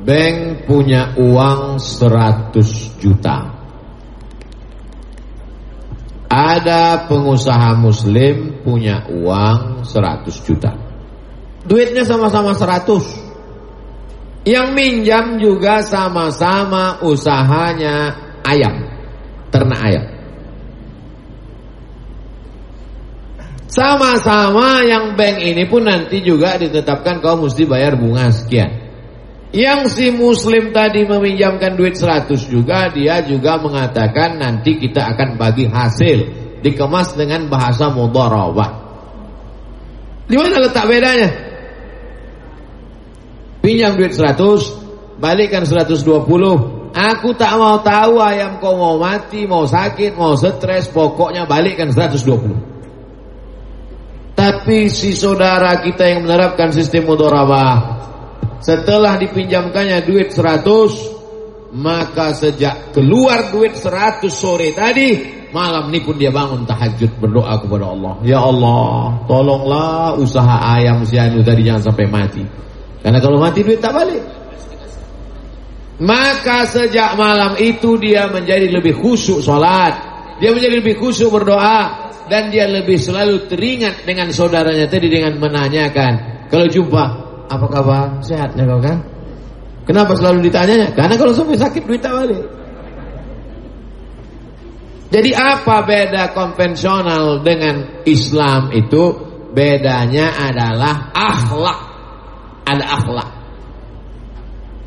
Bank punya uang 100 juta. Ada pengusaha muslim punya uang 100 juta. Duitnya sama-sama 100. Yang minjam juga sama-sama usahanya ayam. Ternak ayam. Sama-sama yang bank ini pun nanti juga ditetapkan kau mesti bayar bunga sekian. Yang si muslim tadi meminjamkan duit 100 juga Dia juga mengatakan nanti kita akan bagi hasil. Dikemas dengan bahasa mudharabah. Di mana letak bedanya? Pinjam duit 100 Balikkan 120 Aku tak mau tahu ayam kau mau mati Mau sakit, mau stres Pokoknya balikkan 120 Tapi si saudara kita yang menerapkan sistem mudharabah setelah dipinjamkannya duit 100 Maka sejak keluar duit 100 sore tadi Malam ini pun dia bangun tahajud berdoa kepada Allah. Ya Allah tolonglah usaha ayam si Anu tadi jangan sampai mati. Karena kalau mati duit tak balik. Maka sejak malam itu dia menjadi lebih khusyuk sholat Dia menjadi lebih khusyuk berdoa. Dan dia lebih selalu teringat dengan saudaranya tadi dengan menanyakan Kalau jumpa apa kabar? Sehat ya kau kan? Kenapa selalu ditanya? Karena kalau sampai sakit duit tak balik. Jadi apa beda konvensional dengan Islam itu? Bedanya adalah akhlak. Ada akhlak.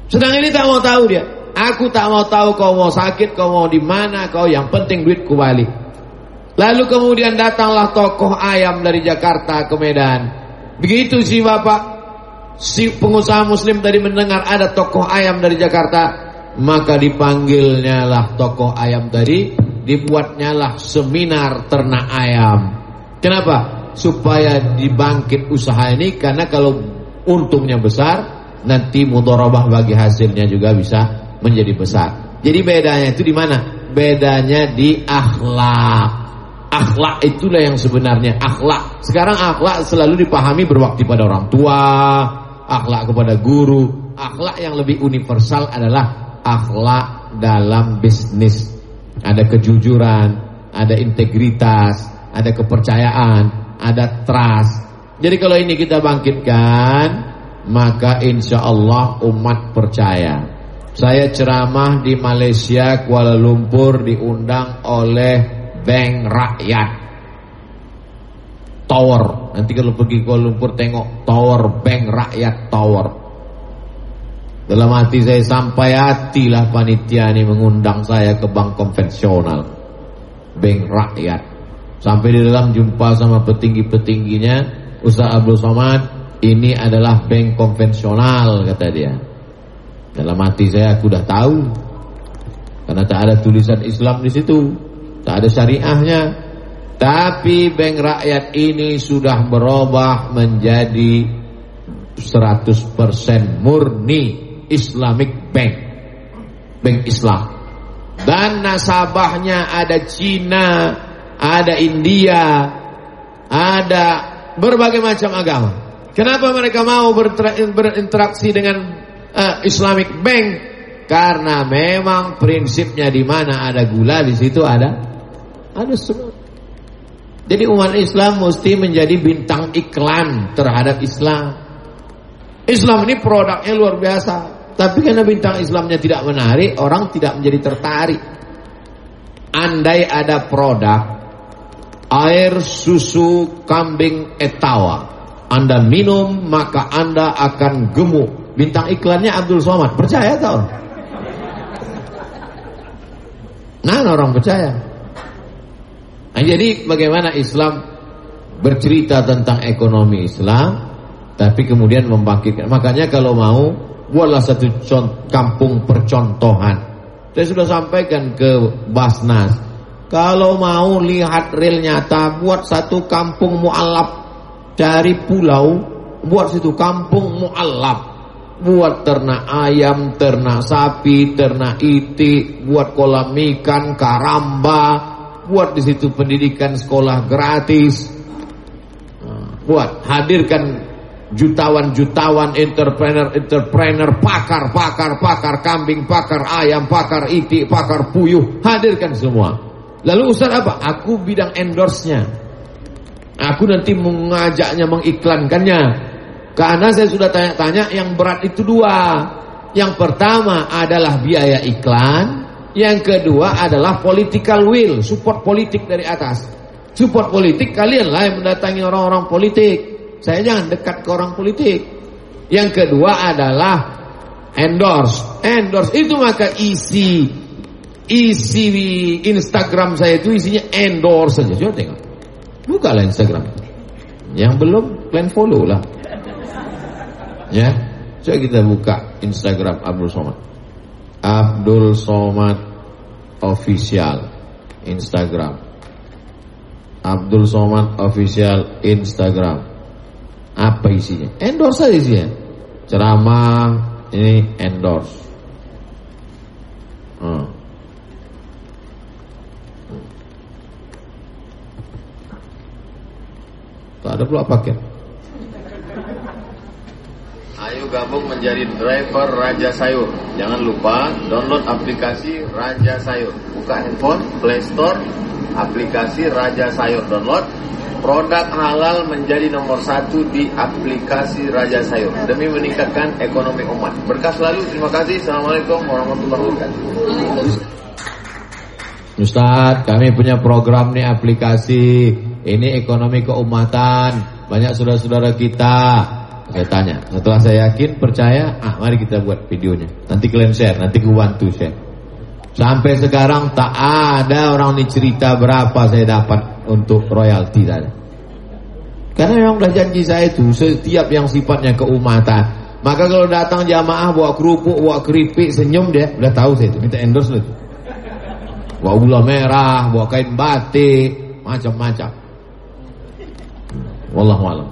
Sedang ini tak mau tahu dia. Aku tak mau tahu kau mau sakit, kau mau di mana, kau yang penting duitku balik. Lalu kemudian datanglah tokoh ayam dari Jakarta ke Medan. Begitu sih Bapak si pengusaha muslim tadi mendengar ada tokoh ayam dari Jakarta, maka dipanggilnya lah tokoh ayam tadi, dibuatnya lah seminar ternak ayam. Kenapa? Supaya dibangkit usaha ini karena kalau untungnya besar, nanti mudharabah bagi hasilnya juga bisa menjadi besar. Jadi bedanya itu di mana? Bedanya di akhlak. Akhlak itulah yang sebenarnya akhlak. Sekarang akhlak selalu dipahami berbakti pada orang tua, akhlak kepada guru, akhlak yang lebih universal adalah akhlak dalam bisnis. Ada kejujuran, ada integritas, ada kepercayaan, ada trust. Jadi kalau ini kita bangkitkan, maka insya Allah umat percaya. Saya ceramah di Malaysia, Kuala Lumpur diundang oleh Bank Rakyat tower. Nanti kalau pergi Kuala Lumpur tengok tower bank rakyat tower. Dalam hati saya sampai hatilah panitia ini mengundang saya ke bank konvensional. Bank rakyat. Sampai di dalam jumpa sama petinggi-petingginya Ustaz Abdul Somad Ini adalah bank konvensional kata dia Dalam hati saya aku dah tahu Karena tak ada tulisan Islam di situ Tak ada syariahnya tapi bank rakyat ini sudah berubah menjadi 100% murni Islamic Bank. Bank Islam. Dan nasabahnya ada Cina, ada India, ada berbagai macam agama. Kenapa mereka mau berinteraksi dengan uh, Islamic Bank? Karena memang prinsipnya di mana ada gula di situ ada ada semua. Jadi umat Islam mesti menjadi bintang iklan terhadap Islam. Islam ini produknya luar biasa. Tapi karena bintang Islamnya tidak menarik, orang tidak menjadi tertarik. Andai ada produk air susu kambing etawa, Anda minum maka Anda akan gemuk. Bintang iklannya Abdul Somad. Percaya tau? Nah, orang percaya. Nah, jadi bagaimana Islam bercerita tentang ekonomi Islam tapi kemudian membangkitkan. Makanya kalau mau buatlah satu kampung percontohan. Saya sudah sampaikan ke Basnas. Kalau mau lihat real nyata buat satu kampung mualaf dari pulau buat situ kampung mualaf buat ternak ayam, ternak sapi, ternak itik, buat kolam ikan, karamba, buat di situ pendidikan sekolah gratis. Buat hadirkan jutawan-jutawan entrepreneur entrepreneur pakar pakar pakar kambing pakar ayam pakar itik pakar puyuh. Hadirkan semua. Lalu Ustaz apa? Aku bidang endorse-nya. Aku nanti mengajaknya mengiklankannya. Karena saya sudah tanya-tanya yang berat itu dua. Yang pertama adalah biaya iklan yang kedua adalah political will support politik dari atas support politik kalian lah yang mendatangi orang-orang politik saya jangan dekat ke orang politik. Yang kedua adalah endorse. Endorse itu maka isi isi Instagram saya itu isinya endorse saja. Coba tengok. Bukalah Instagram. Yang belum kalian follow lah. Ya. Coba kita buka Instagram Abdul Somad. Abdul Somad official Instagram. Abdul Somad official Instagram. Apa isinya? Endorse saja isinya. Ceramah ini endorse. Hmm. Tak ada pula paket. Ayo gabung menjadi driver Raja Sayur. Jangan lupa download aplikasi Raja Sayur. Buka handphone, Play Store, aplikasi Raja Sayur download Produk halal menjadi nomor satu di aplikasi Raja Sayur demi meningkatkan ekonomi umat. Berkah selalu. Terima kasih. Assalamualaikum warahmatullahi wabarakatuh. Ustaz, kami punya program nih aplikasi. Ini ekonomi keumatan. Banyak saudara-saudara kita. Saya tanya. Setelah saya yakin, percaya, ah mari kita buat videonya. Nanti kalian share, nanti gue bantu share. Sampai sekarang tak ada orang ini cerita berapa saya dapat untuk royalti tadi. Karena memang sudah janji saya itu setiap yang sifatnya keumatan. Maka kalau datang jamaah bawa kerupuk, bawa keripik, senyum dia, udah tahu saya itu minta endorse itu. Bawa gula merah, bawa kain batik, macam-macam. Wallahualam.